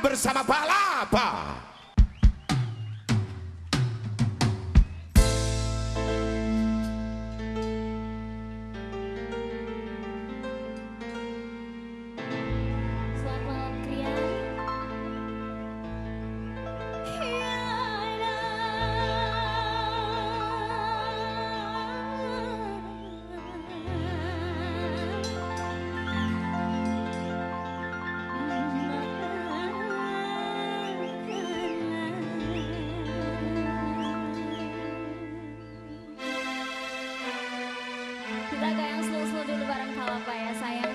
bersama Pak Lapa. olahraga yang slow-slow dulu bareng Kalapa ya sayang.